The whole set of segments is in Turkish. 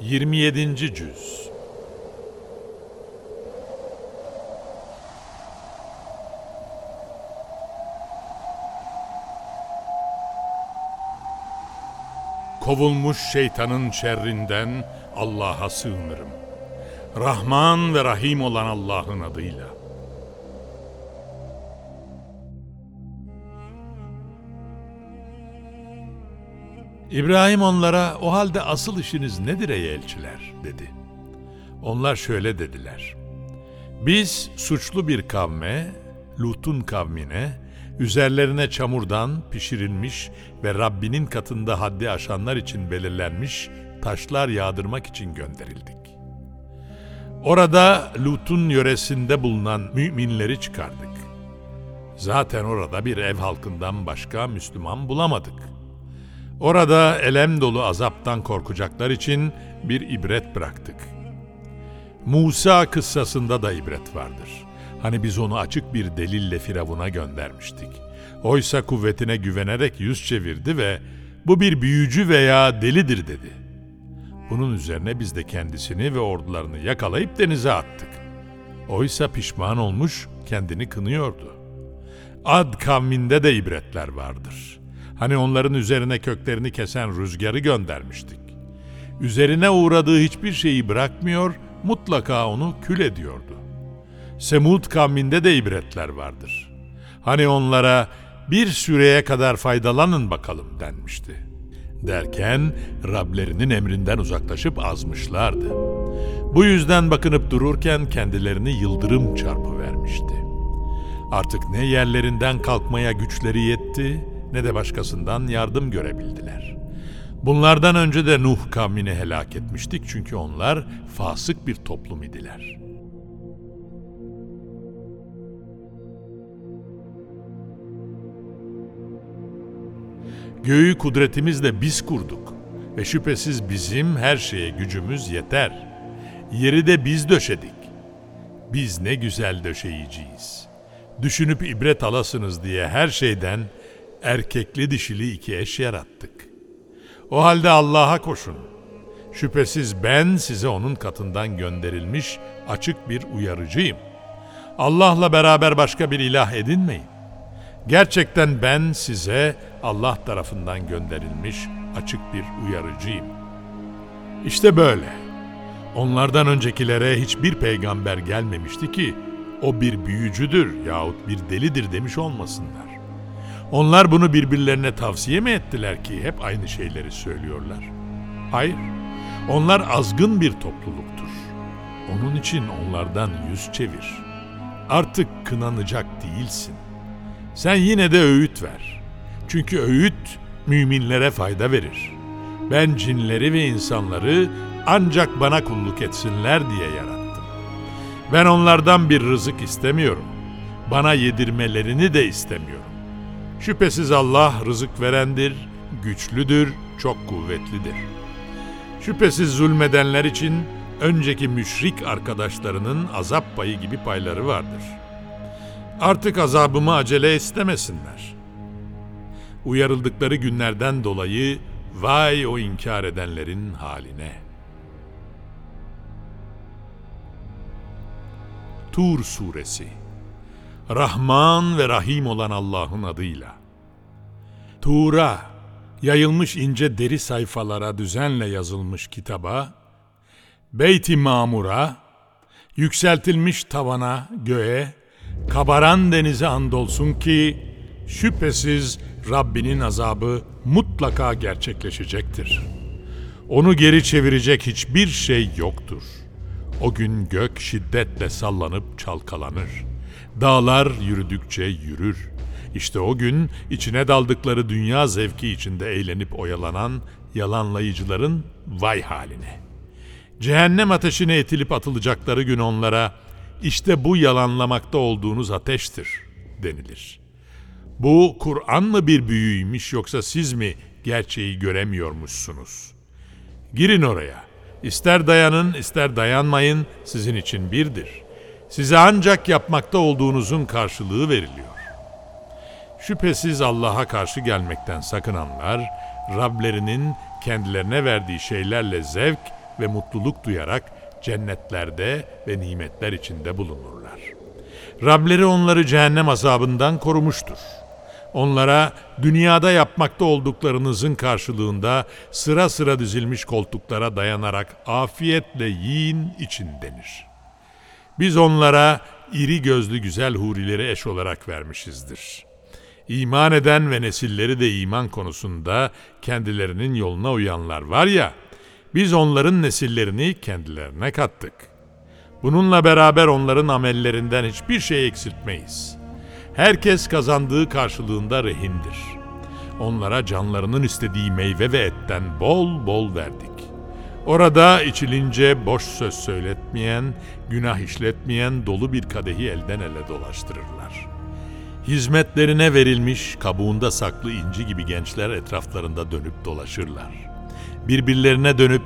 27. Cüz Kovulmuş şeytanın şerrinden Allah'a sığınırım. Rahman ve Rahim olan Allah'ın adıyla. İbrahim onlara o halde asıl işiniz nedir ey elçiler dedi. Onlar şöyle dediler. Biz suçlu bir kavme, Lut'un kavmine, üzerlerine çamurdan pişirilmiş ve Rabbinin katında haddi aşanlar için belirlenmiş taşlar yağdırmak için gönderildik. Orada Lut'un yöresinde bulunan müminleri çıkardık. Zaten orada bir ev halkından başka Müslüman bulamadık. Orada elem dolu azaptan korkacaklar için bir ibret bıraktık. Musa kıssasında da ibret vardır. Hani biz onu açık bir delille Firavun'a göndermiştik. Oysa kuvvetine güvenerek yüz çevirdi ve bu bir büyücü veya delidir dedi. Bunun üzerine biz de kendisini ve ordularını yakalayıp denize attık. Oysa pişman olmuş kendini kınıyordu. Ad kavminde de ibretler vardır.'' Hani onların üzerine köklerini kesen rüzgarı göndermiştik. Üzerine uğradığı hiçbir şeyi bırakmıyor, mutlaka onu kül ediyordu. Semud kavminde de ibretler vardır. Hani onlara bir süreye kadar faydalanın bakalım denmişti. Derken Rablerinin emrinden uzaklaşıp azmışlardı. Bu yüzden bakınıp dururken kendilerini yıldırım çarpı vermişti. Artık ne yerlerinden kalkmaya güçleri yetti, ne de başkasından yardım görebildiler. Bunlardan önce de Nuh kavmini helak etmiştik çünkü onlar fasık bir toplum idiler. Göğü kudretimizle biz kurduk ve şüphesiz bizim her şeye gücümüz yeter. Yeri de biz döşedik. Biz ne güzel döşeyiciyiz. Düşünüp ibret alasınız diye her şeyden erkekli dişili iki eş yarattık. O halde Allah'a koşun. Şüphesiz ben size onun katından gönderilmiş açık bir uyarıcıyım. Allah'la beraber başka bir ilah edinmeyin. Gerçekten ben size Allah tarafından gönderilmiş açık bir uyarıcıyım. İşte böyle. Onlardan öncekilere hiçbir peygamber gelmemişti ki o bir büyücüdür yahut bir delidir demiş olmasınlar. Onlar bunu birbirlerine tavsiye mi ettiler ki hep aynı şeyleri söylüyorlar? Hayır. Onlar azgın bir topluluktur. Onun için onlardan yüz çevir. Artık kınanacak değilsin. Sen yine de öğüt ver. Çünkü öğüt müminlere fayda verir. Ben cinleri ve insanları ancak bana kulluk etsinler diye yarattım. Ben onlardan bir rızık istemiyorum. Bana yedirmelerini de istemiyorum. Şüphesiz Allah rızık verendir, güçlüdür, çok kuvvetlidir. Şüphesiz zulmedenler için önceki müşrik arkadaşlarının azap payı gibi payları vardır. Artık azabımı acele istemesinler. Uyarıldıkları günlerden dolayı vay o inkar edenlerin haline. Tur Suresi Rahman ve Rahim olan Allah'ın adıyla. Tuğra, yayılmış ince deri sayfalara düzenle yazılmış kitaba, Beyt-i Mamur'a, yükseltilmiş tavana, göğe, kabaran denize andolsun ki, şüphesiz Rabbinin azabı mutlaka gerçekleşecektir. Onu geri çevirecek hiçbir şey yoktur. O gün gök şiddetle sallanıp çalkalanır.'' Dağlar yürüdükçe yürür. İşte o gün içine daldıkları dünya zevki içinde eğlenip oyalanan yalanlayıcıların vay haline. Cehennem ateşine etilip atılacakları gün onlara işte bu yalanlamakta olduğunuz ateştir denilir. Bu Kur'an mı bir büyüymiş yoksa siz mi gerçeği göremiyormuşsunuz? Girin oraya. İster dayanın ister dayanmayın sizin için birdir.'' Size ancak yapmakta olduğunuzun karşılığı veriliyor. Şüphesiz Allah'a karşı gelmekten sakınanlar, Rablerinin kendilerine verdiği şeylerle zevk ve mutluluk duyarak cennetlerde ve nimetler içinde bulunurlar. Rableri onları cehennem azabından korumuştur. Onlara dünyada yapmakta olduklarınızın karşılığında sıra sıra dizilmiş koltuklara dayanarak afiyetle yiyin için denir. Biz onlara iri gözlü güzel hurileri eş olarak vermişizdir. İman eden ve nesilleri de iman konusunda kendilerinin yoluna uyanlar var ya, biz onların nesillerini kendilerine kattık. Bununla beraber onların amellerinden hiçbir şey eksiltmeyiz. Herkes kazandığı karşılığında rehindir. Onlara canlarının istediği meyve ve etten bol bol verdik. Orada içilince boş söz söyletmeyen, günah işletmeyen dolu bir kadehi elden ele dolaştırırlar. Hizmetlerine verilmiş kabuğunda saklı inci gibi gençler etraflarında dönüp dolaşırlar. Birbirlerine dönüp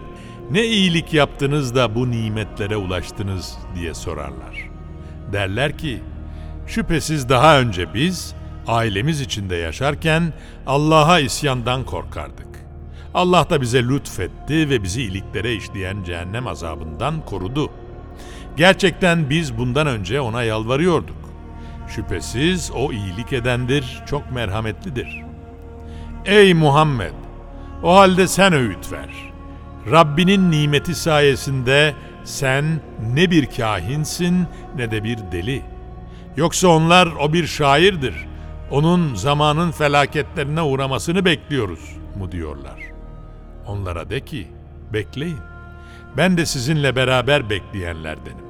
ne iyilik yaptınız da bu nimetlere ulaştınız diye sorarlar. Derler ki, şüphesiz daha önce biz ailemiz içinde yaşarken Allah'a isyandan korkardık. Allah da bize lütfetti ve bizi iliklere işleyen cehennem azabından korudu. Gerçekten biz bundan önce ona yalvarıyorduk. Şüphesiz o iyilik edendir, çok merhametlidir. Ey Muhammed! O halde sen öğüt ver. Rabbinin nimeti sayesinde sen ne bir kahinsin ne de bir deli. Yoksa onlar o bir şairdir. Onun zamanın felaketlerine uğramasını bekliyoruz mu diyorlar. Onlara de ki bekleyin. Ben de sizinle beraber bekleyenlerdenim.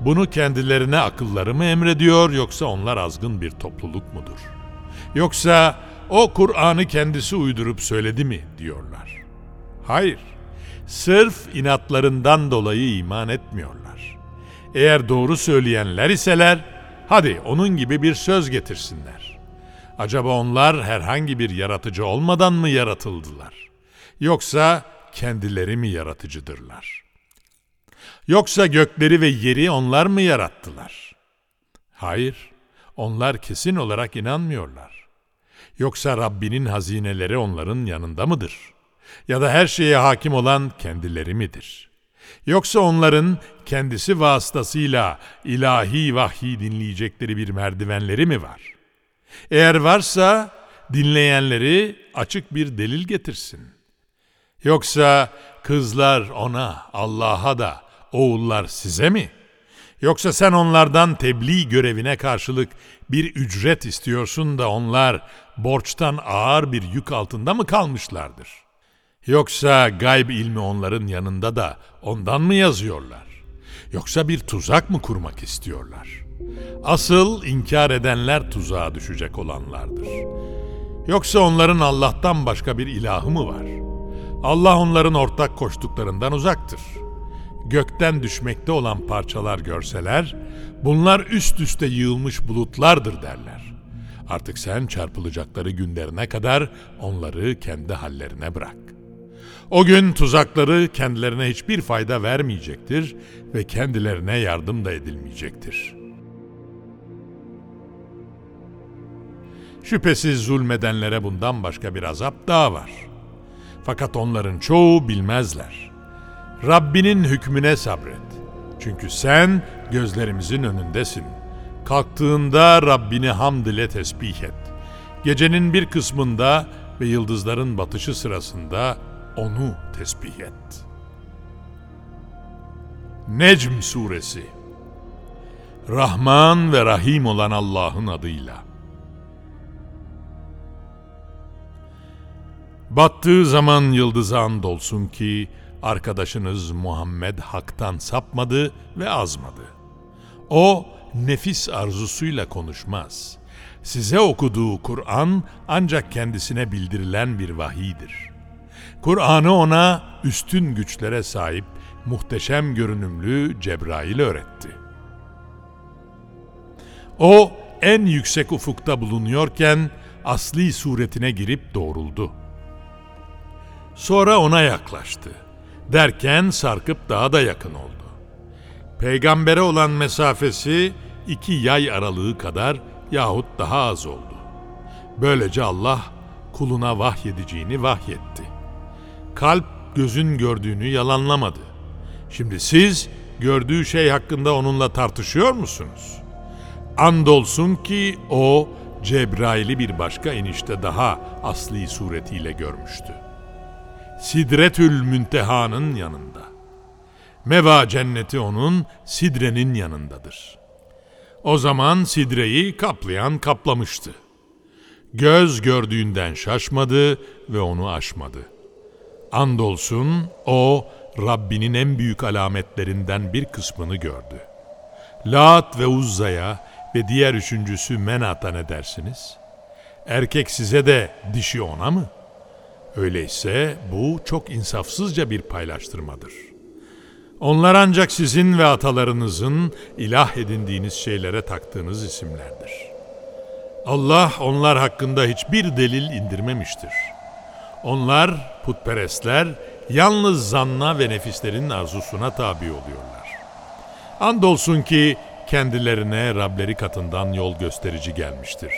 Bunu kendilerine akılları mı emrediyor yoksa onlar azgın bir topluluk mudur? Yoksa o Kur'an'ı kendisi uydurup söyledi mi diyorlar. Hayır, sırf inatlarından dolayı iman etmiyorlar. Eğer doğru söyleyenler iseler, hadi onun gibi bir söz getirsinler. Acaba onlar herhangi bir yaratıcı olmadan mı yaratıldılar? Yoksa kendileri mi yaratıcıdırlar? Yoksa gökleri ve yeri onlar mı yarattılar? Hayır, onlar kesin olarak inanmıyorlar. Yoksa Rabbinin hazineleri onların yanında mıdır? Ya da her şeye hakim olan kendileri midir? Yoksa onların kendisi vasıtasıyla ilahi vahyi dinleyecekleri bir merdivenleri mi var? Eğer varsa dinleyenleri açık bir delil getirsin. Yoksa kızlar ona, Allah'a da, oğullar size mi? Yoksa sen onlardan tebliğ görevine karşılık bir ücret istiyorsun da onlar borçtan ağır bir yük altında mı kalmışlardır? Yoksa gayb ilmi onların yanında da ondan mı yazıyorlar? Yoksa bir tuzak mı kurmak istiyorlar? Asıl inkar edenler tuzağa düşecek olanlardır. Yoksa onların Allah'tan başka bir ilahı mı var? Allah onların ortak koştuklarından uzaktır. Gökten düşmekte olan parçalar görseler, bunlar üst üste yığılmış bulutlardır derler. Artık sen çarpılacakları günlerine kadar onları kendi hallerine bırak. O gün tuzakları kendilerine hiçbir fayda vermeyecektir ve kendilerine yardım da edilmeyecektir. Şüphesiz zulmedenlere bundan başka bir azap daha var. Fakat onların çoğu bilmezler. Rabbinin hükmüne sabret. Çünkü sen gözlerimizin önündesin. Kalktığında Rabbini hamd ile tesbih et. Gecenin bir kısmında ve yıldızların batışı sırasında onu tesbih et. Necm Suresi Rahman ve Rahim olan Allah'ın adıyla. Battığı zaman yıldıza andolsun ki arkadaşınız Muhammed haktan sapmadı ve azmadı. O nefis arzusuyla konuşmaz. Size okuduğu Kur'an ancak kendisine bildirilen bir vahidir. Kur'an'ı ona üstün güçlere sahip muhteşem görünümlü Cebrail öğretti. O en yüksek ufukta bulunuyorken asli suretine girip doğruldu. Sonra ona yaklaştı. Derken sarkıp daha da yakın oldu. Peygambere olan mesafesi iki yay aralığı kadar yahut daha az oldu. Böylece Allah kuluna vahyedeceğini vahyetti. Kalp gözün gördüğünü yalanlamadı. Şimdi siz gördüğü şey hakkında onunla tartışıyor musunuz? Andolsun ki o Cebrail'i bir başka inişte daha asli suretiyle görmüştü. Sidretül Münteha'nın yanında. Meva cenneti onun Sidre'nin yanındadır. O zaman Sidre'yi kaplayan kaplamıştı. Göz gördüğünden şaşmadı ve onu aşmadı. Andolsun o Rabbinin en büyük alametlerinden bir kısmını gördü. Lat ve Uzza'ya ve diğer üçüncüsü Menat'a ne dersiniz? Erkek size de dişi ona mı? Öyleyse bu çok insafsızca bir paylaştırmadır. Onlar ancak sizin ve atalarınızın ilah edindiğiniz şeylere taktığınız isimlerdir. Allah onlar hakkında hiçbir delil indirmemiştir. Onlar putperestler yalnız zanna ve nefislerin arzusuna tabi oluyorlar. Andolsun ki kendilerine Rableri katından yol gösterici gelmiştir.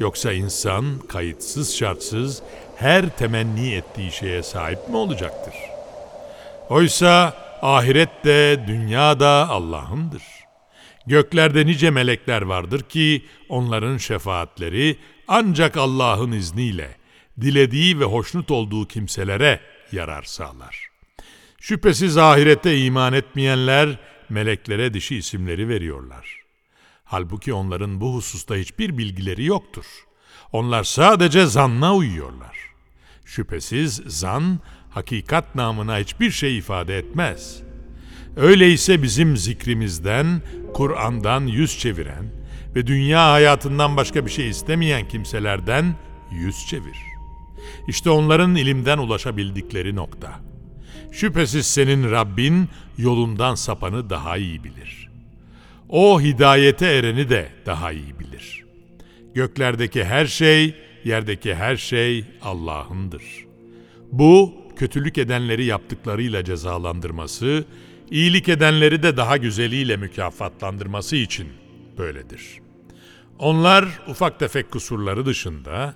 Yoksa insan kayıtsız şartsız her temenni ettiği şeye sahip mi olacaktır? Oysa ahiret de dünya da Allah'ındır. Göklerde nice melekler vardır ki onların şefaatleri ancak Allah'ın izniyle dilediği ve hoşnut olduğu kimselere yarar sağlar. Şüphesiz ahirette iman etmeyenler meleklere dişi isimleri veriyorlar. Halbuki onların bu hususta hiçbir bilgileri yoktur. Onlar sadece zanna uyuyorlar. Şüphesiz zan, hakikat namına hiçbir şey ifade etmez. Öyleyse bizim zikrimizden, Kur'an'dan yüz çeviren ve dünya hayatından başka bir şey istemeyen kimselerden yüz çevir. İşte onların ilimden ulaşabildikleri nokta.'' Şüphesiz senin Rabbin yolundan sapanı daha iyi bilir. O hidayete ereni de daha iyi bilir. Göklerdeki her şey, yerdeki her şey Allah'ındır. Bu, kötülük edenleri yaptıklarıyla cezalandırması, iyilik edenleri de daha güzeliyle mükafatlandırması için böyledir. Onlar ufak tefek kusurları dışında,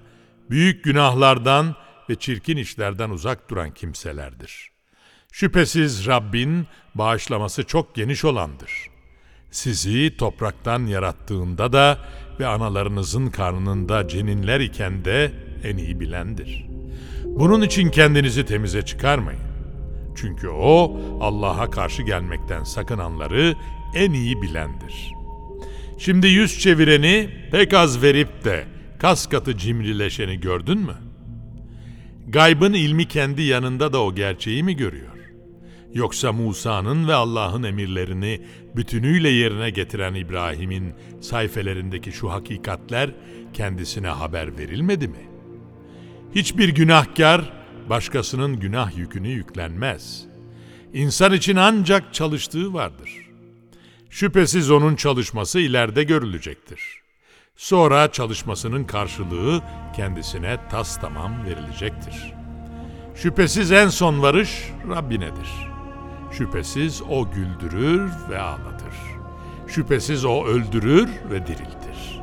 büyük günahlardan ve çirkin işlerden uzak duran kimselerdir.'' Şüphesiz Rabbin bağışlaması çok geniş olandır. Sizi topraktan yarattığında da ve analarınızın karnında ceninler iken de en iyi bilendir. Bunun için kendinizi temize çıkarmayın. Çünkü o Allah'a karşı gelmekten sakınanları en iyi bilendir. Şimdi yüz çevireni pek az verip de kas katı cimrileşeni gördün mü? Gaybın ilmi kendi yanında da o gerçeği mi görüyor? Yoksa Musa'nın ve Allah'ın emirlerini bütünüyle yerine getiren İbrahim'in sayfelerindeki şu hakikatler kendisine haber verilmedi mi? Hiçbir günahkar başkasının günah yükünü yüklenmez. İnsan için ancak çalıştığı vardır. Şüphesiz onun çalışması ileride görülecektir. Sonra çalışmasının karşılığı kendisine tas tamam verilecektir. Şüphesiz en son varış Rabbinedir.'' Şüphesiz o güldürür ve ağlatır. Şüphesiz o öldürür ve diriltir.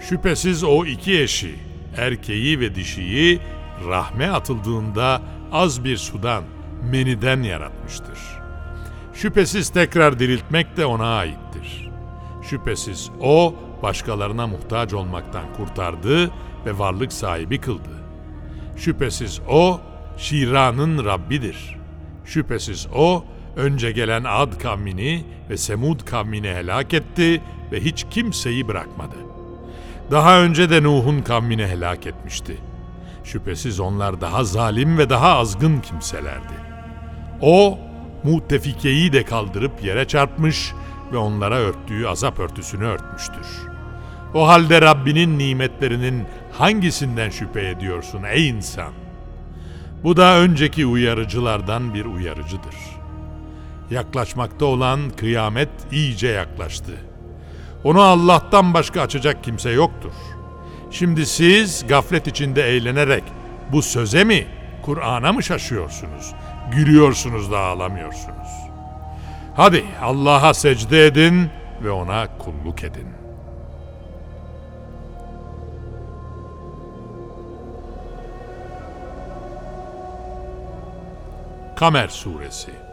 Şüphesiz o iki eşi, erkeği ve dişiyi rahme atıldığında az bir sudan, meniden yaratmıştır. Şüphesiz tekrar diriltmek de ona aittir. Şüphesiz o başkalarına muhtaç olmaktan kurtardı ve varlık sahibi kıldı. Şüphesiz o Şira'nın Rabbidir. Şüphesiz o önce gelen Ad kavmini ve Semud kavmini helak etti ve hiç kimseyi bırakmadı. Daha önce de Nuh'un kavmini helak etmişti. Şüphesiz onlar daha zalim ve daha azgın kimselerdi. O, mutefikeyi de kaldırıp yere çarpmış ve onlara örttüğü azap örtüsünü örtmüştür. O halde Rabbinin nimetlerinin hangisinden şüphe ediyorsun ey insan? Bu da önceki uyarıcılardan bir uyarıcıdır.'' Yaklaşmakta olan kıyamet iyice yaklaştı. Onu Allah'tan başka açacak kimse yoktur. Şimdi siz gaflet içinde eğlenerek bu söze mi, Kur'an'a mı şaşıyorsunuz? Gülüyorsunuz da ağlamıyorsunuz. Hadi Allah'a secde edin ve ona kulluk edin.'' Kamer Suresi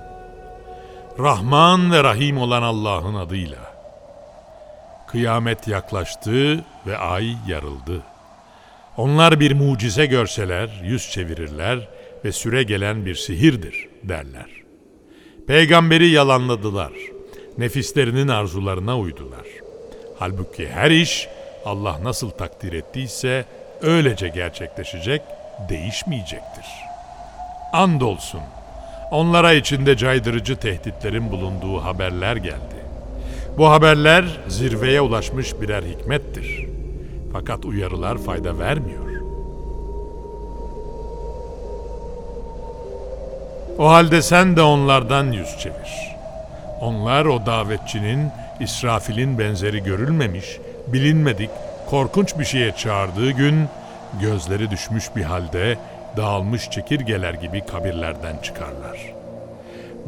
Rahman ve Rahim olan Allah'ın adıyla. Kıyamet yaklaştı ve ay yarıldı. Onlar bir mucize görseler yüz çevirirler ve süre gelen bir sihirdir derler. Peygamberi yalanladılar. Nefislerinin arzularına uydular. Halbuki her iş Allah nasıl takdir ettiyse öylece gerçekleşecek, değişmeyecektir. Andolsun onlara içinde caydırıcı tehditlerin bulunduğu haberler geldi. Bu haberler zirveye ulaşmış birer hikmettir. Fakat uyarılar fayda vermiyor. O halde sen de onlardan yüz çevir. Onlar o davetçinin İsrafil'in benzeri görülmemiş, bilinmedik, korkunç bir şeye çağırdığı gün gözleri düşmüş bir halde dağılmış çekirgeler gibi kabirlerden çıkarlar.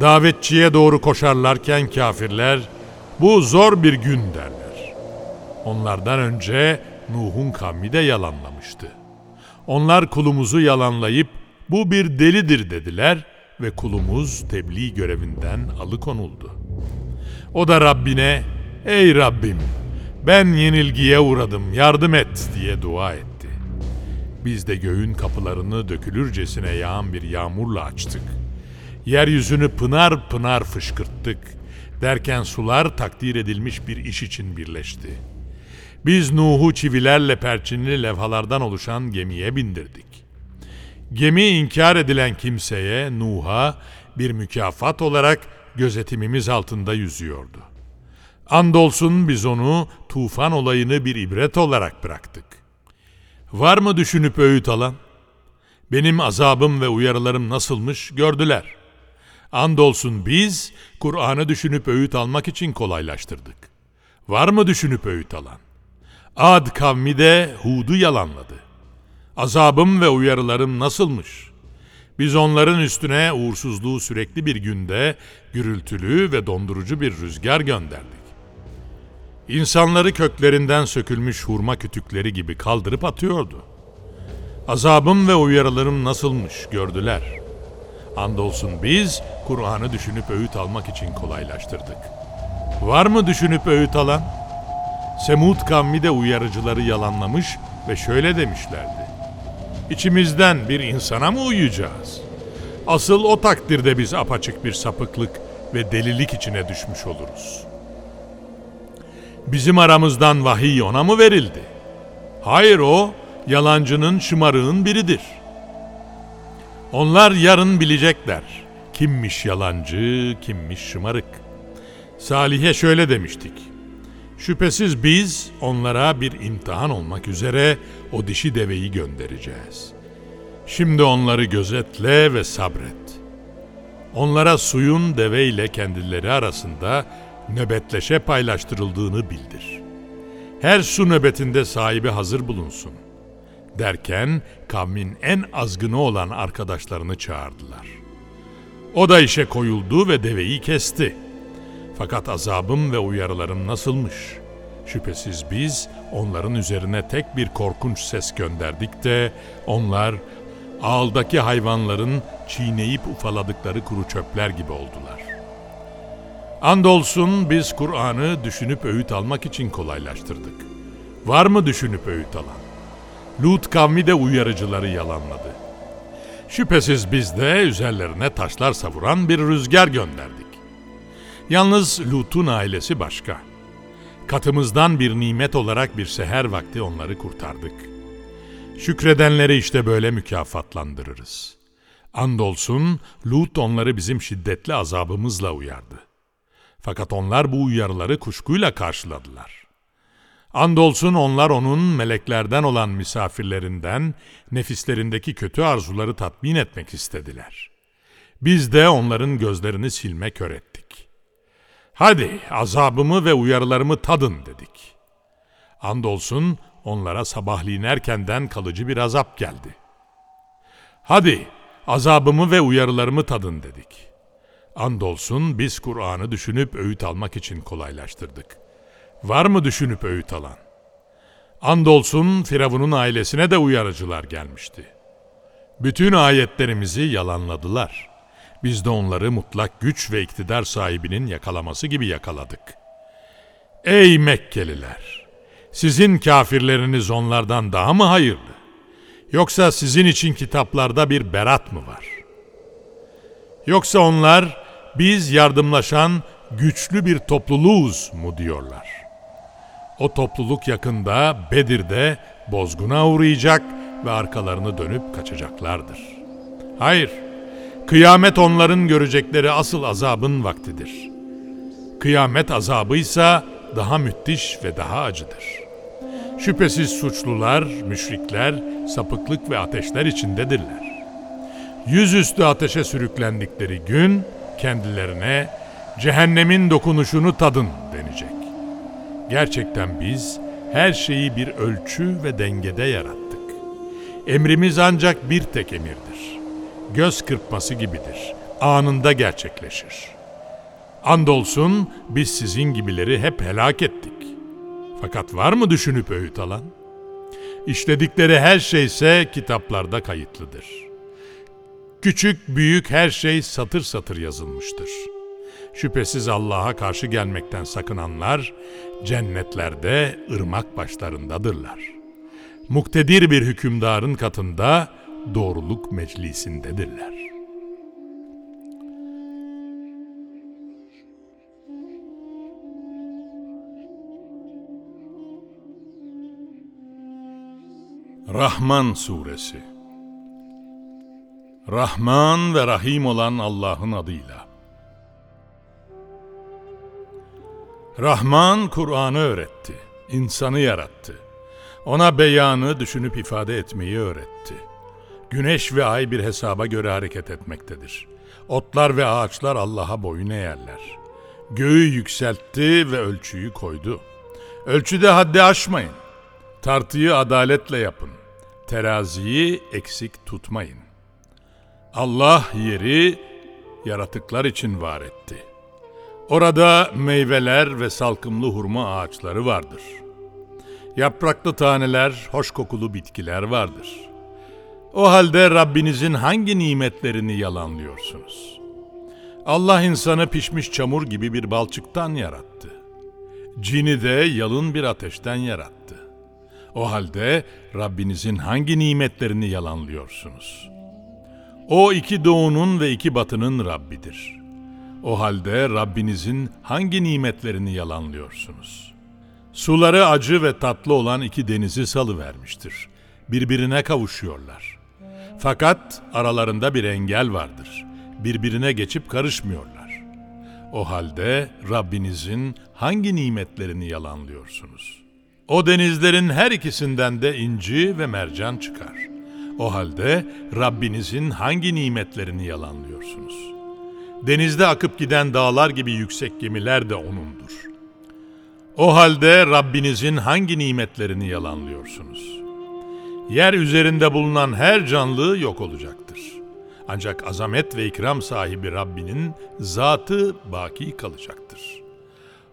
Davetçiye doğru koşarlarken kafirler bu zor bir gün derler. Onlardan önce Nuh'un kavmi de yalanlamıştı. Onlar kulumuzu yalanlayıp bu bir delidir dediler ve kulumuz tebliğ görevinden alıkonuldu. O da Rabbine ey Rabbim ben yenilgiye uğradım yardım et diye dua etti. Biz de göğün kapılarını dökülürcesine yağan bir yağmurla açtık. Yeryüzünü pınar pınar fışkırttık. Derken sular takdir edilmiş bir iş için birleşti. Biz Nuh'u çivilerle perçinli levhalardan oluşan gemiye bindirdik. Gemi inkar edilen kimseye, Nuh'a bir mükafat olarak gözetimimiz altında yüzüyordu. Andolsun biz onu tufan olayını bir ibret olarak bıraktık. Var mı düşünüp öğüt alan? Benim azabım ve uyarılarım nasılmış gördüler. Andolsun biz Kur'an'ı düşünüp öğüt almak için kolaylaştırdık. Var mı düşünüp öğüt alan? Ad kavmi de Hud'u yalanladı. Azabım ve uyarılarım nasılmış? Biz onların üstüne uğursuzluğu sürekli bir günde gürültülü ve dondurucu bir rüzgar gönderdik. İnsanları köklerinden sökülmüş hurma kütükleri gibi kaldırıp atıyordu. Azabım ve uyarılarım nasılmış gördüler. Andolsun biz Kur'an'ı düşünüp öğüt almak için kolaylaştırdık. Var mı düşünüp öğüt alan? Semud kavmi de uyarıcıları yalanlamış ve şöyle demişlerdi. İçimizden bir insana mı uyuyacağız? Asıl o takdirde biz apaçık bir sapıklık ve delilik içine düşmüş oluruz. Bizim aramızdan vahiy ona mı verildi? Hayır o, yalancının şımarığın biridir. Onlar yarın bilecekler. Kimmiş yalancı, kimmiş şımarık. Salih'e şöyle demiştik. Şüphesiz biz onlara bir imtihan olmak üzere o dişi deveyi göndereceğiz. Şimdi onları gözetle ve sabret. Onlara suyun deve ile kendileri arasında nöbetleşe paylaştırıldığını bildir. Her su nöbetinde sahibi hazır bulunsun. Derken kavmin en azgını olan arkadaşlarını çağırdılar. O da işe koyuldu ve deveyi kesti.'' Fakat azabım ve uyarılarım nasılmış? Şüphesiz biz onların üzerine tek bir korkunç ses gönderdik de onlar ağıldaki hayvanların çiğneyip ufaladıkları kuru çöpler gibi oldular. Andolsun biz Kur'an'ı düşünüp öğüt almak için kolaylaştırdık. Var mı düşünüp öğüt alan? Lut kavmi de uyarıcıları yalanladı. Şüphesiz biz de üzerlerine taşlar savuran bir rüzgar gönderdik. Yalnız Lut'un ailesi başka. Katımızdan bir nimet olarak bir seher vakti onları kurtardık. Şükredenleri işte böyle mükafatlandırırız. Andolsun Lut onları bizim şiddetli azabımızla uyardı. Fakat onlar bu uyarıları kuşkuyla karşıladılar. Andolsun onlar onun meleklerden olan misafirlerinden nefislerindeki kötü arzuları tatmin etmek istediler. Biz de onların gözlerini silmek öğrettik. Hadi azabımı ve uyarılarımı tadın dedik. Andolsun onlara sabahleyin erkenden kalıcı bir azap geldi. Hadi azabımı ve uyarılarımı tadın dedik. Andolsun biz Kur'an'ı düşünüp öğüt almak için kolaylaştırdık. Var mı düşünüp öğüt alan? Andolsun Firavun'un ailesine de uyarıcılar gelmişti. Bütün ayetlerimizi yalanladılar. Biz de onları mutlak güç ve iktidar sahibinin yakalaması gibi yakaladık. Ey Mekkeliler! Sizin kafirleriniz onlardan daha mı hayırlı? Yoksa sizin için kitaplarda bir berat mı var? Yoksa onlar biz yardımlaşan güçlü bir topluluğuz mu diyorlar? O topluluk yakında Bedir'de bozguna uğrayacak ve arkalarını dönüp kaçacaklardır. Hayır, kıyamet onların görecekleri asıl azabın vaktidir. Kıyamet azabıysa daha müthiş ve daha acıdır. Şüphesiz suçlular, müşrikler, sapıklık ve ateşler içindedirler. Yüzüstü ateşe sürüklendikleri gün kendilerine cehennemin dokunuşunu tadın denecek. Gerçekten biz her şeyi bir ölçü ve dengede yarattık. Emrimiz ancak bir tek emirdir. Göz kırpması gibidir. Anında gerçekleşir. Andolsun biz sizin gibileri hep helak ettik. Fakat var mı düşünüp öğüt alan? İşledikleri her şeyse kitaplarda kayıtlıdır. Küçük büyük her şey satır satır yazılmıştır. Şüphesiz Allah'a karşı gelmekten sakınanlar cennetlerde ırmak başlarındadırlar. Muktedir bir hükümdarın katında doğruluk meclisindedirler. Rahman Suresi Rahman ve Rahim olan Allah'ın adıyla. Rahman Kur'an'ı öğretti, insanı yarattı. Ona beyanı düşünüp ifade etmeyi öğretti. Güneş ve ay bir hesaba göre hareket etmektedir. Otlar ve ağaçlar Allah'a boyun eğerler. Göğü yükseltti ve ölçüyü koydu. Ölçüde haddi aşmayın. Tartıyı adaletle yapın. Teraziyi eksik tutmayın. Allah yeri yaratıklar için var etti. Orada meyveler ve salkımlı hurma ağaçları vardır. Yapraklı taneler, hoş kokulu bitkiler vardır. O halde Rabbinizin hangi nimetlerini yalanlıyorsunuz? Allah insanı pişmiş çamur gibi bir balçıktan yarattı. Cini de yalın bir ateşten yarattı. O halde Rabbinizin hangi nimetlerini yalanlıyorsunuz? O iki doğunun ve iki batının Rabbidir. O halde Rabbinizin hangi nimetlerini yalanlıyorsunuz? Suları acı ve tatlı olan iki denizi salıvermiştir. Birbirine kavuşuyorlar. Fakat aralarında bir engel vardır. Birbirine geçip karışmıyorlar. O halde Rabbinizin hangi nimetlerini yalanlıyorsunuz?'' O denizlerin her ikisinden de inci ve mercan çıkar. O halde Rabbinizin hangi nimetlerini yalanlıyorsunuz? Denizde akıp giden dağlar gibi yüksek gemiler de O'nundur. O halde Rabbinizin hangi nimetlerini yalanlıyorsunuz? Yer üzerinde bulunan her canlı yok olacaktır. Ancak azamet ve ikram sahibi Rabbinin zatı baki kalacaktır.''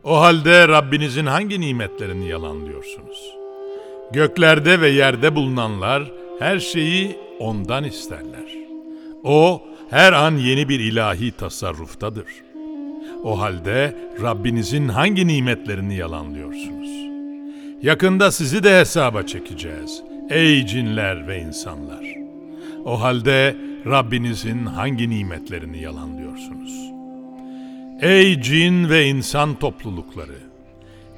O halde Rabbinizin hangi nimetlerini yalanlıyorsunuz? Göklerde ve yerde bulunanlar her şeyi ondan isterler. O her an yeni bir ilahi tasarruftadır. O halde Rabbinizin hangi nimetlerini yalanlıyorsunuz? Yakında sizi de hesaba çekeceğiz ey cinler ve insanlar. O halde Rabbinizin hangi nimetlerini yalanlıyorsunuz?'' Ey cin ve insan toplulukları!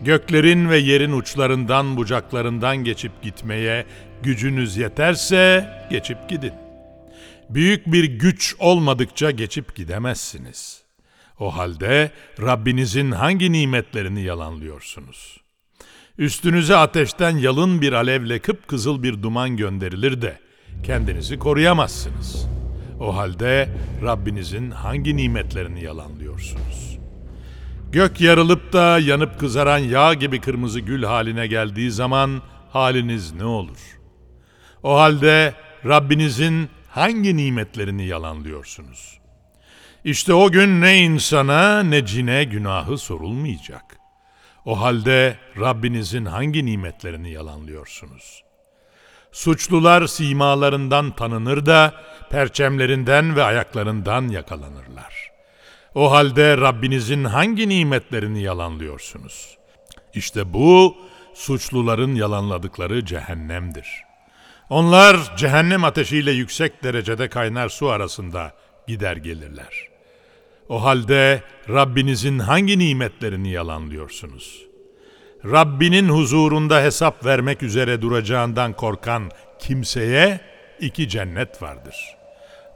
Göklerin ve yerin uçlarından bucaklarından geçip gitmeye gücünüz yeterse geçip gidin. Büyük bir güç olmadıkça geçip gidemezsiniz. O halde Rabbinizin hangi nimetlerini yalanlıyorsunuz? Üstünüze ateşten yalın bir alevle kıpkızıl bir duman gönderilir de kendinizi koruyamazsınız.'' O halde Rabbinizin hangi nimetlerini yalanlıyorsunuz? Gök yarılıp da yanıp kızaran yağ gibi kırmızı gül haline geldiği zaman haliniz ne olur? O halde Rabbinizin hangi nimetlerini yalanlıyorsunuz? İşte o gün ne insana ne cine günahı sorulmayacak. O halde Rabbinizin hangi nimetlerini yalanlıyorsunuz? Suçlular simalarından tanınır da perçemlerinden ve ayaklarından yakalanırlar. O halde Rabbinizin hangi nimetlerini yalanlıyorsunuz? İşte bu suçluların yalanladıkları cehennemdir. Onlar cehennem ateşiyle yüksek derecede kaynar su arasında gider gelirler. O halde Rabbinizin hangi nimetlerini yalanlıyorsunuz? Rabbinin huzurunda hesap vermek üzere duracağından korkan kimseye iki cennet vardır.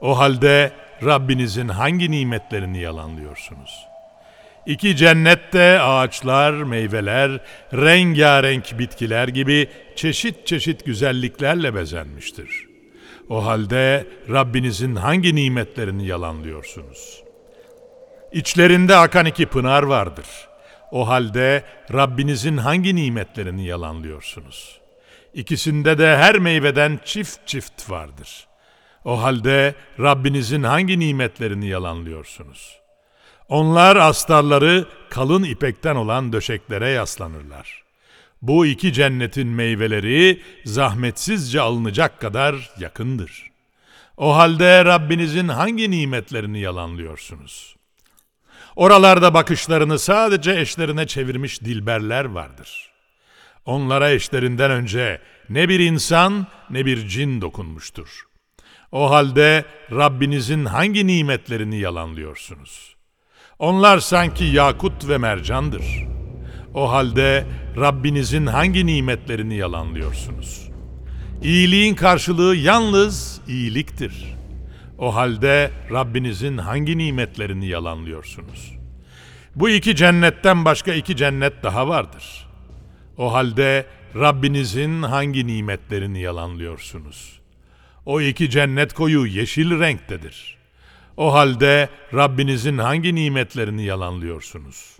O halde Rabbinizin hangi nimetlerini yalanlıyorsunuz? İki cennette ağaçlar, meyveler, rengarenk bitkiler gibi çeşit çeşit güzelliklerle bezenmiştir. O halde Rabbinizin hangi nimetlerini yalanlıyorsunuz? İçlerinde akan iki pınar vardır. O halde Rabbinizin hangi nimetlerini yalanlıyorsunuz? İkisinde de her meyveden çift çift vardır. O halde Rabbinizin hangi nimetlerini yalanlıyorsunuz? Onlar astarları kalın ipekten olan döşeklere yaslanırlar. Bu iki cennetin meyveleri zahmetsizce alınacak kadar yakındır. O halde Rabbinizin hangi nimetlerini yalanlıyorsunuz? Oralarda bakışlarını sadece eşlerine çevirmiş dilberler vardır. Onlara eşlerinden önce ne bir insan ne bir cin dokunmuştur. O halde Rabbinizin hangi nimetlerini yalanlıyorsunuz? Onlar sanki yakut ve mercandır. O halde Rabbinizin hangi nimetlerini yalanlıyorsunuz? İyiliğin karşılığı yalnız iyiliktir. O halde Rabbinizin hangi nimetlerini yalanlıyorsunuz? Bu iki cennetten başka iki cennet daha vardır. O halde Rabbinizin hangi nimetlerini yalanlıyorsunuz? O iki cennet koyu yeşil renktedir. O halde Rabbinizin hangi nimetlerini yalanlıyorsunuz?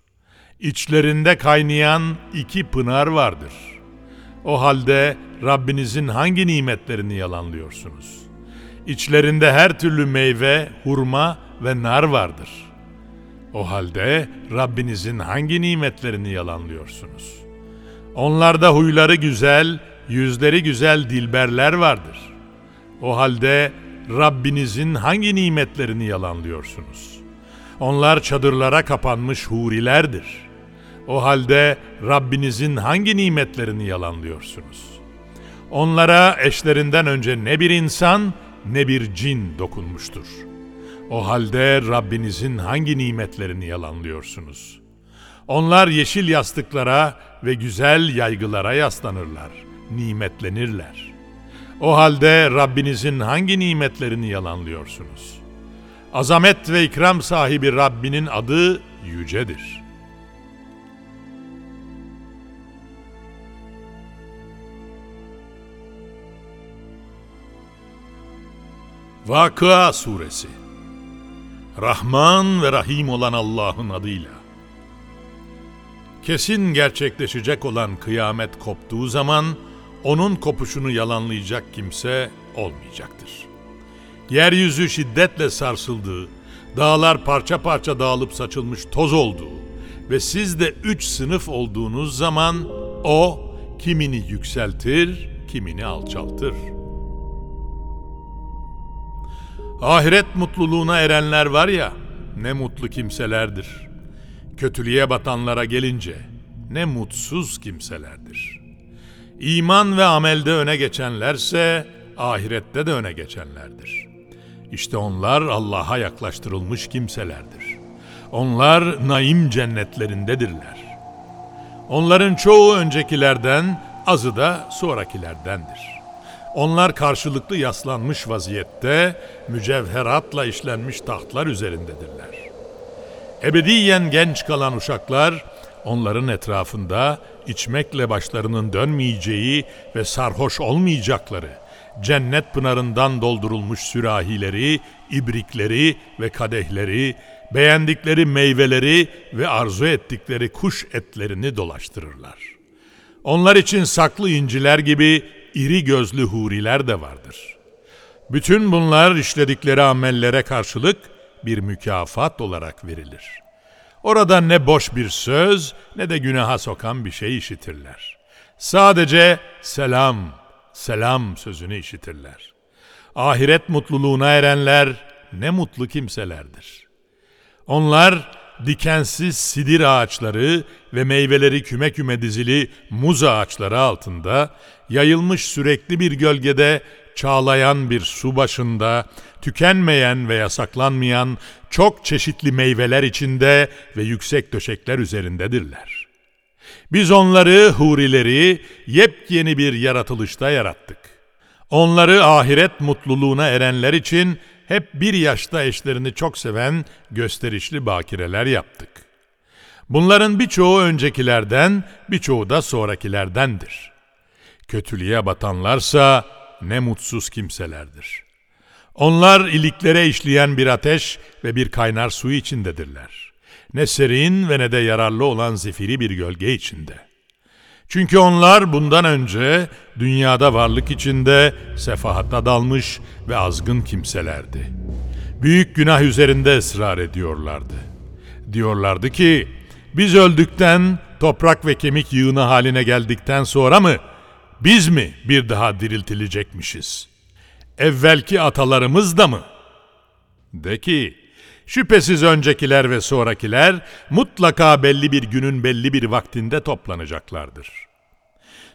İçlerinde kaynayan iki pınar vardır. O halde Rabbinizin hangi nimetlerini yalanlıyorsunuz? İçlerinde her türlü meyve, hurma ve nar vardır. O halde Rabbinizin hangi nimetlerini yalanlıyorsunuz? Onlarda huyları güzel, yüzleri güzel dilberler vardır. O halde Rabbinizin hangi nimetlerini yalanlıyorsunuz? Onlar çadırlara kapanmış hurilerdir. O halde Rabbinizin hangi nimetlerini yalanlıyorsunuz? Onlara eşlerinden önce ne bir insan ne bir cin dokunmuştur. O halde Rabbinizin hangi nimetlerini yalanlıyorsunuz? Onlar yeşil yastıklara ve güzel yaygılara yaslanırlar, nimetlenirler. O halde Rabbinizin hangi nimetlerini yalanlıyorsunuz? Azamet ve ikram sahibi Rabbinin adı yücedir. Vakıa Suresi Rahman ve Rahim olan Allah'ın adıyla Kesin gerçekleşecek olan kıyamet koptuğu zaman onun kopuşunu yalanlayacak kimse olmayacaktır. Yeryüzü şiddetle sarsıldığı, dağlar parça parça dağılıp saçılmış toz olduğu ve siz de üç sınıf olduğunuz zaman o kimini yükseltir, kimini alçaltır. Ahiret mutluluğuna erenler var ya, ne mutlu kimselerdir. Kötülüğe batanlara gelince ne mutsuz kimselerdir.'' İman ve amelde öne geçenlerse ahirette de öne geçenlerdir. İşte onlar Allah'a yaklaştırılmış kimselerdir. Onlar naim cennetlerindedirler. Onların çoğu öncekilerden, azı da sonrakilerdendir. Onlar karşılıklı yaslanmış vaziyette mücevheratla işlenmiş tahtlar üzerindedirler. Ebediyen genç kalan uşaklar onların etrafında içmekle başlarının dönmeyeceği ve sarhoş olmayacakları, cennet pınarından doldurulmuş sürahileri, ibrikleri ve kadehleri, beğendikleri meyveleri ve arzu ettikleri kuş etlerini dolaştırırlar. Onlar için saklı inciler gibi iri gözlü huriler de vardır. Bütün bunlar işledikleri amellere karşılık bir mükafat olarak verilir.'' Orada ne boş bir söz ne de günaha sokan bir şey işitirler. Sadece selam, selam sözünü işitirler. Ahiret mutluluğuna erenler ne mutlu kimselerdir. Onlar dikensiz sidir ağaçları ve meyveleri küme küme dizili muz ağaçları altında, yayılmış sürekli bir gölgede, çağlayan bir su başında, tükenmeyen ve yasaklanmayan çok çeşitli meyveler içinde ve yüksek döşekler üzerindedirler. Biz onları, hurileri, yepyeni bir yaratılışta yarattık. Onları ahiret mutluluğuna erenler için hep bir yaşta eşlerini çok seven gösterişli bakireler yaptık. Bunların birçoğu öncekilerden, birçoğu da sonrakilerdendir. Kötülüğe batanlarsa ne mutsuz kimselerdir. Onlar iliklere işleyen bir ateş ve bir kaynar su içindedirler. Ne serin ve ne de yararlı olan zifiri bir gölge içinde.'' Çünkü onlar bundan önce dünyada varlık içinde sefahatta dalmış ve azgın kimselerdi. Büyük günah üzerinde ısrar ediyorlardı. Diyorlardı ki biz öldükten toprak ve kemik yığını haline geldikten sonra mı biz mi bir daha diriltilecekmişiz? Evvelki atalarımız da mı? De ki Şüphesiz öncekiler ve sonrakiler mutlaka belli bir günün belli bir vaktinde toplanacaklardır.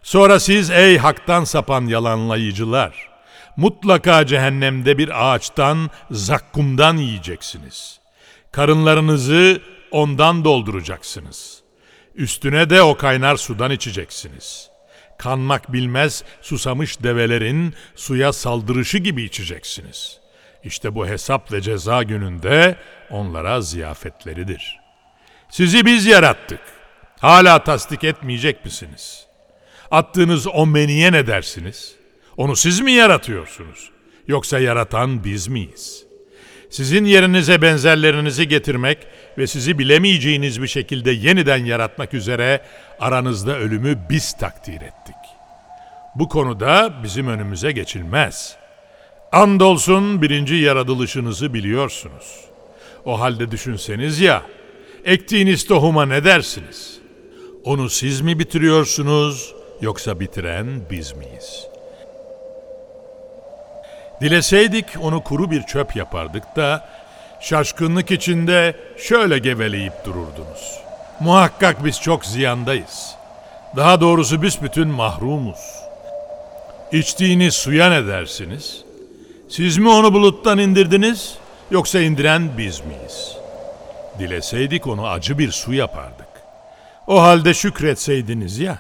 Sonra siz ey haktan sapan yalanlayıcılar, mutlaka cehennemde bir ağaçtan, zakkumdan yiyeceksiniz. Karınlarınızı ondan dolduracaksınız. Üstüne de o kaynar sudan içeceksiniz. Kanmak bilmez susamış develerin suya saldırışı gibi içeceksiniz.'' İşte bu hesap ve ceza gününde onlara ziyafetleridir. Sizi biz yarattık. Hala tasdik etmeyecek misiniz? Attığınız o meniye ne dersiniz? Onu siz mi yaratıyorsunuz? Yoksa yaratan biz miyiz? Sizin yerinize benzerlerinizi getirmek ve sizi bilemeyeceğiniz bir şekilde yeniden yaratmak üzere aranızda ölümü biz takdir ettik. Bu konuda bizim önümüze geçilmez.'' Andolsun birinci yaratılışınızı biliyorsunuz. O halde düşünseniz ya, ektiğiniz tohuma ne dersiniz? Onu siz mi bitiriyorsunuz yoksa bitiren biz miyiz? Dileseydik onu kuru bir çöp yapardık da şaşkınlık içinde şöyle geveleyip dururdunuz. Muhakkak biz çok ziyandayız. Daha doğrusu büsbütün mahrumuz. İçtiğiniz suya ne dersiniz?'' Siz mi onu buluttan indirdiniz yoksa indiren biz miyiz? Dileseydik onu acı bir su yapardık. O halde şükretseydiniz ya.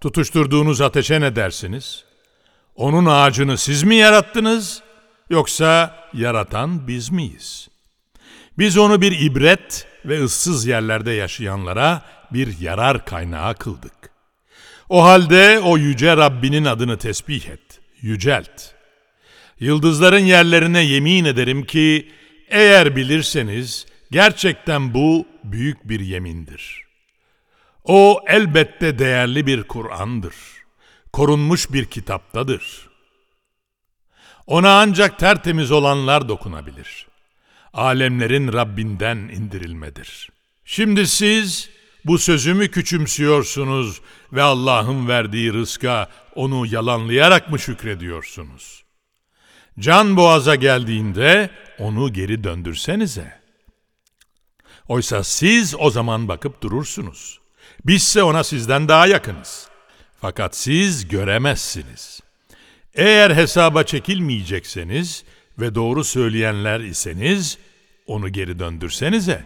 Tutuşturduğunuz ateşe ne dersiniz? Onun ağacını siz mi yarattınız yoksa yaratan biz miyiz? Biz onu bir ibret ve ıssız yerlerde yaşayanlara bir yarar kaynağı kıldık. O halde o yüce Rabbinin adını tesbih et, yücelt.'' Yıldızların yerlerine yemin ederim ki eğer bilirseniz gerçekten bu büyük bir yemindir. O elbette değerli bir Kur'an'dır. Korunmuş bir kitaptadır. Ona ancak tertemiz olanlar dokunabilir. Alemlerin Rabbinden indirilmedir. Şimdi siz bu sözümü küçümsüyorsunuz ve Allah'ın verdiği rızka onu yalanlayarak mı şükrediyorsunuz?'' Can boğaza geldiğinde onu geri döndürsenize. Oysa siz o zaman bakıp durursunuz. Bizse ona sizden daha yakınız. Fakat siz göremezsiniz. Eğer hesaba çekilmeyecekseniz ve doğru söyleyenler iseniz onu geri döndürsenize.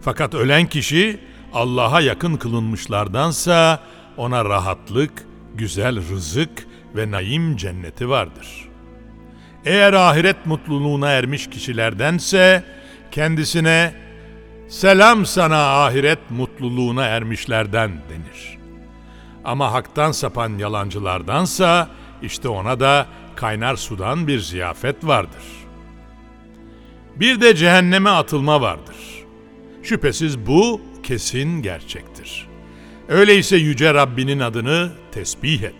Fakat ölen kişi Allah'a yakın kılınmışlardansa ona rahatlık, güzel rızık ve naim cenneti vardır.'' Eğer ahiret mutluluğuna ermiş kişilerdense kendisine selam sana ahiret mutluluğuna ermişlerden denir. Ama haktan sapan yalancılardansa işte ona da kaynar sudan bir ziyafet vardır. Bir de cehenneme atılma vardır. Şüphesiz bu kesin gerçektir. Öyleyse yüce Rabbinin adını tesbih et.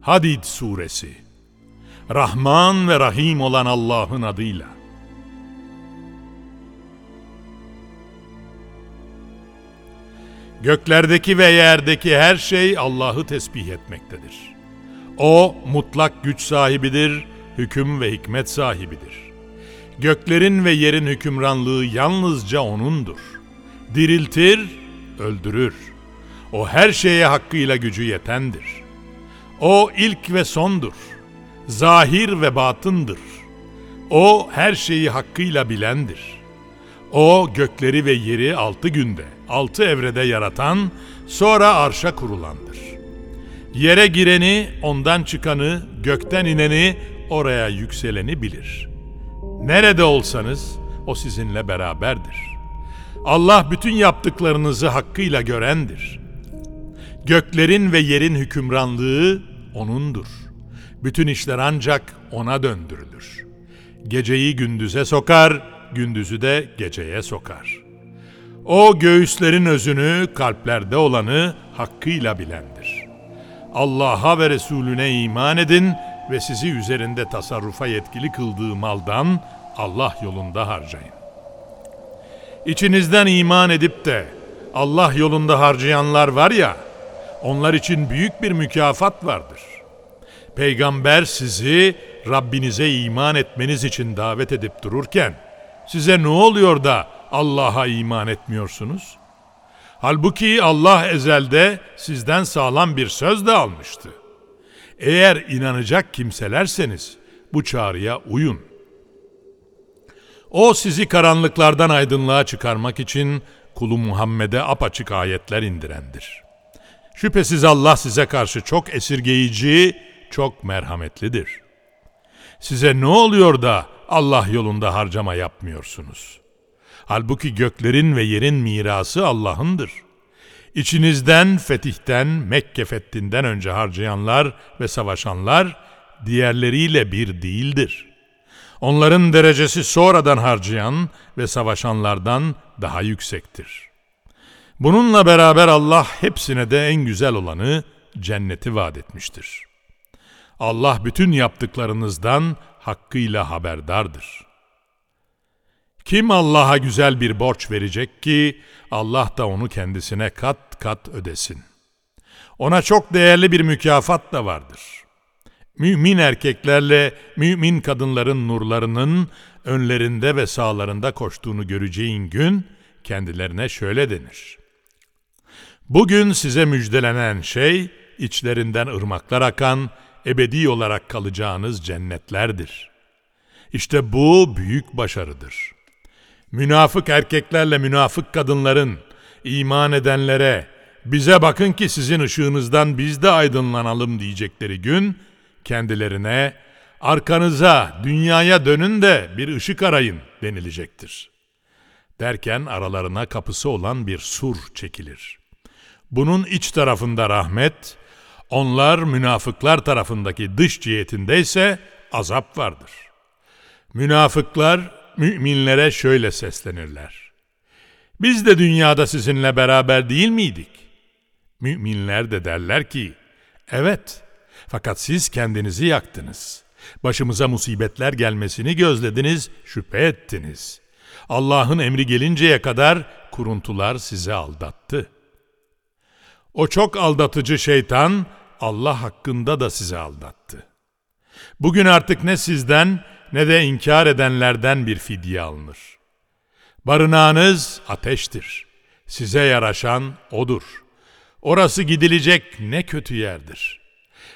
Hadid Suresi Rahman ve Rahim olan Allah'ın adıyla Göklerdeki ve yerdeki her şey Allah'ı tesbih etmektedir. O mutlak güç sahibidir, hüküm ve hikmet sahibidir. Göklerin ve yerin hükümranlığı yalnızca O'nundur. Diriltir, öldürür. O her şeye hakkıyla gücü yetendir. O ilk ve sondur. Zahir ve batındır. O her şeyi hakkıyla bilendir. O gökleri ve yeri altı günde, altı evrede yaratan, sonra arşa kurulandır. Yere gireni, ondan çıkanı, gökten ineni, oraya yükseleni bilir. Nerede olsanız o sizinle beraberdir. Allah bütün yaptıklarınızı hakkıyla görendir. Göklerin ve yerin hükümranlığı O'nundur. Bütün işler ancak O'na döndürülür. Geceyi gündüze sokar, gündüzü de geceye sokar. O göğüslerin özünü, kalplerde olanı hakkıyla bilendir. Allah'a ve Resulüne iman edin ve sizi üzerinde tasarrufa yetkili kıldığı maldan Allah yolunda harcayın. İçinizden iman edip de Allah yolunda harcayanlar var ya, onlar için büyük bir mükafat vardır. Peygamber sizi Rabbinize iman etmeniz için davet edip dururken, size ne oluyor da Allah'a iman etmiyorsunuz? Halbuki Allah ezelde sizden sağlam bir söz de almıştı. Eğer inanacak kimselerseniz bu çağrıya uyun. O sizi karanlıklardan aydınlığa çıkarmak için kulu Muhammed'e apaçık ayetler indirendir. Şüphesiz Allah size karşı çok esirgeyici, çok merhametlidir. Size ne oluyor da Allah yolunda harcama yapmıyorsunuz? Halbuki göklerin ve yerin mirası Allah'ındır. İçinizden fetihten, Mekke fethinden önce harcayanlar ve savaşanlar diğerleriyle bir değildir. Onların derecesi sonradan harcayan ve savaşanlardan daha yüksektir. Bununla beraber Allah hepsine de en güzel olanı cenneti vaat etmiştir. Allah bütün yaptıklarınızdan hakkıyla haberdardır. Kim Allah'a güzel bir borç verecek ki Allah da onu kendisine kat kat ödesin. Ona çok değerli bir mükafat da vardır. Mümin erkeklerle mümin kadınların nurlarının önlerinde ve sağlarında koştuğunu göreceğin gün kendilerine şöyle denir. Bugün size müjdelenen şey içlerinden ırmaklar akan, ebedi olarak kalacağınız cennetlerdir. İşte bu büyük başarıdır. Münafık erkeklerle münafık kadınların iman edenlere bize bakın ki sizin ışığınızdan biz de aydınlanalım diyecekleri gün kendilerine arkanıza dünyaya dönün de bir ışık arayın denilecektir. Derken aralarına kapısı olan bir sur çekilir. Bunun iç tarafında rahmet, onlar münafıklar tarafındaki dış cihetinde ise azap vardır. Münafıklar müminlere şöyle seslenirler. Biz de dünyada sizinle beraber değil miydik? Müminler de derler ki, evet fakat siz kendinizi yaktınız. Başımıza musibetler gelmesini gözlediniz, şüphe ettiniz. Allah'ın emri gelinceye kadar kuruntular sizi aldattı. O çok aldatıcı şeytan Allah hakkında da sizi aldattı. Bugün artık ne sizden ne de inkar edenlerden bir fidye alınır. Barınağınız ateştir. Size yaraşan odur. Orası gidilecek ne kötü yerdir.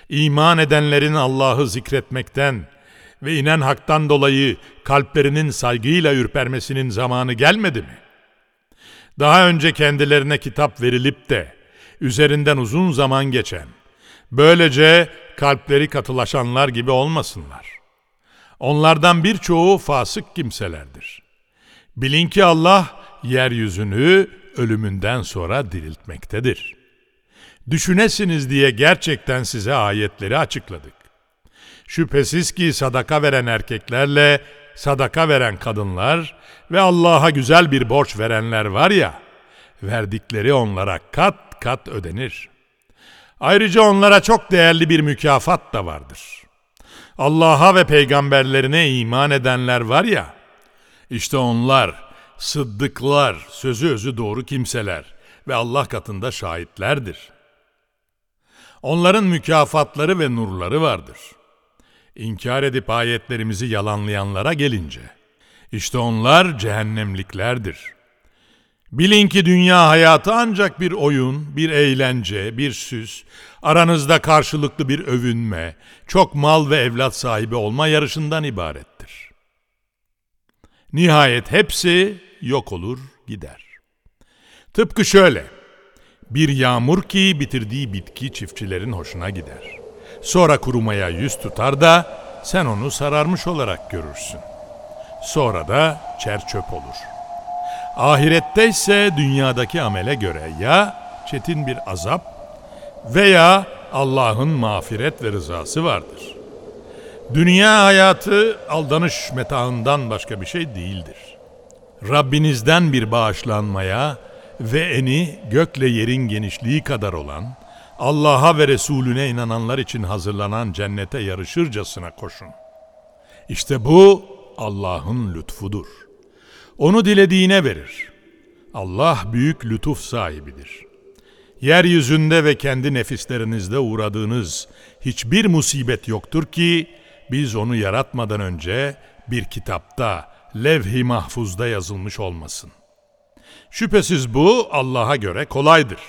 İman edenlerin Allah'ı zikretmekten ve inen haktan dolayı kalplerinin saygıyla ürpermesinin zamanı gelmedi mi? Daha önce kendilerine kitap verilip de üzerinden uzun zaman geçen, böylece kalpleri katılaşanlar gibi olmasınlar. Onlardan birçoğu fasık kimselerdir. Bilin ki Allah yeryüzünü ölümünden sonra diriltmektedir. Düşünesiniz diye gerçekten size ayetleri açıkladık. Şüphesiz ki sadaka veren erkeklerle sadaka veren kadınlar ve Allah'a güzel bir borç verenler var ya, verdikleri onlara kat kat ödenir. Ayrıca onlara çok değerli bir mükafat da vardır.'' Allah'a ve peygamberlerine iman edenler var ya, işte onlar sıddıklar, sözü özü doğru kimseler ve Allah katında şahitlerdir. Onların mükafatları ve nurları vardır. İnkar edip ayetlerimizi yalanlayanlara gelince, işte onlar cehennemliklerdir. Bilin ki dünya hayatı ancak bir oyun, bir eğlence, bir süs, aranızda karşılıklı bir övünme, çok mal ve evlat sahibi olma yarışından ibarettir. Nihayet hepsi yok olur, gider. Tıpkı şöyle, bir yağmur ki bitirdiği bitki çiftçilerin hoşuna gider. Sonra kurumaya yüz tutar da sen onu sararmış olarak görürsün. Sonra da çer çöp olur. Ahirette ise dünyadaki amele göre ya çetin bir azap veya Allah'ın mağfiret ve rızası vardır. Dünya hayatı aldanış metaından başka bir şey değildir. Rabbinizden bir bağışlanmaya ve eni gökle yerin genişliği kadar olan Allah'a ve Resulüne inananlar için hazırlanan cennete yarışırcasına koşun. İşte bu Allah'ın lütfudur. Onu dilediğine verir. Allah büyük lütuf sahibidir. Yeryüzünde ve kendi nefislerinizde uğradığınız hiçbir musibet yoktur ki biz onu yaratmadan önce bir kitapta, levh-i mahfuzda yazılmış olmasın. Şüphesiz bu Allah'a göre kolaydır.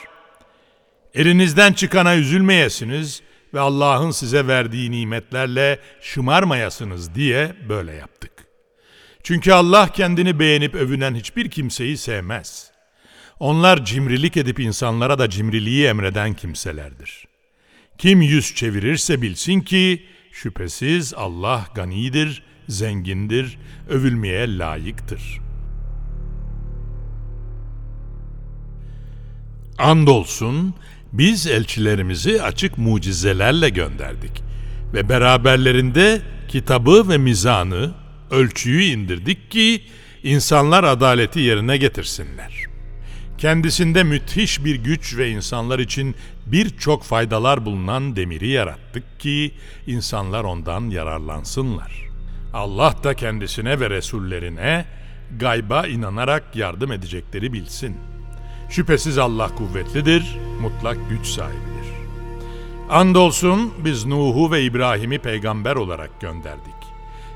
Elinizden çıkana üzülmeyesiniz ve Allah'ın size verdiği nimetlerle şımarmayasınız diye böyle yaptık. Çünkü Allah kendini beğenip övünen hiçbir kimseyi sevmez. Onlar cimrilik edip insanlara da cimriliği emreden kimselerdir. Kim yüz çevirirse bilsin ki şüphesiz Allah ganidir, zengindir, övülmeye layıktır. Andolsun biz elçilerimizi açık mucizelerle gönderdik ve beraberlerinde kitabı ve mizanı, ölçüyü indirdik ki insanlar adaleti yerine getirsinler. Kendisinde müthiş bir güç ve insanlar için birçok faydalar bulunan demiri yarattık ki insanlar ondan yararlansınlar. Allah da kendisine ve Resullerine gayba inanarak yardım edecekleri bilsin. Şüphesiz Allah kuvvetlidir, mutlak güç sahibidir. Andolsun biz Nuh'u ve İbrahim'i peygamber olarak gönderdik.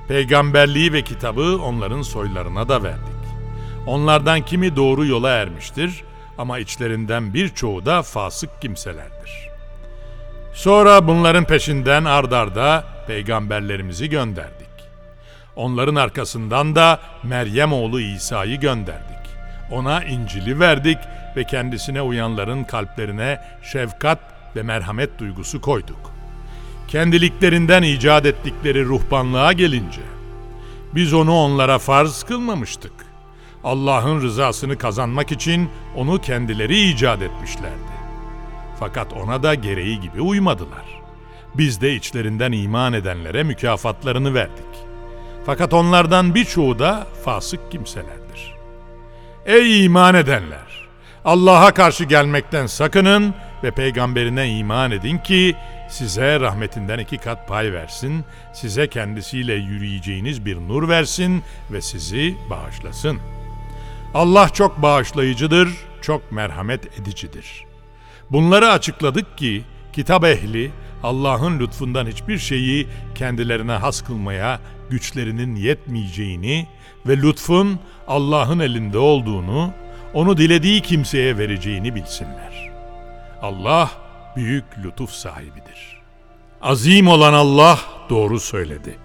Peygamberliği ve kitabı onların soylarına da verdik. Onlardan kimi doğru yola ermiştir ama içlerinden birçoğu da fasık kimselerdir. Sonra bunların peşinden ardarda peygamberlerimizi gönderdik. Onların arkasından da Meryem oğlu İsa'yı gönderdik. Ona İncil'i verdik ve kendisine uyanların kalplerine şefkat ve merhamet duygusu koyduk. Kendiliklerinden icat ettikleri ruhbanlığa gelince biz onu onlara farz kılmamıştık. Allah'ın rızasını kazanmak için onu kendileri icat etmişlerdi. Fakat ona da gereği gibi uymadılar. Biz de içlerinden iman edenlere mükafatlarını verdik. Fakat onlardan birçoğu da fasık kimselerdir. Ey iman edenler! Allah'a karşı gelmekten sakının ve peygamberine iman edin ki size rahmetinden iki kat pay versin, size kendisiyle yürüyeceğiniz bir nur versin ve sizi bağışlasın. Allah çok bağışlayıcıdır, çok merhamet edicidir. Bunları açıkladık ki kitap ehli Allah'ın lütfundan hiçbir şeyi kendilerine has kılmaya güçlerinin yetmeyeceğini ve lütfun Allah'ın elinde olduğunu, onu dilediği kimseye vereceğini bilsinler. Allah büyük lütuf sahibidir. Azim olan Allah doğru söyledi.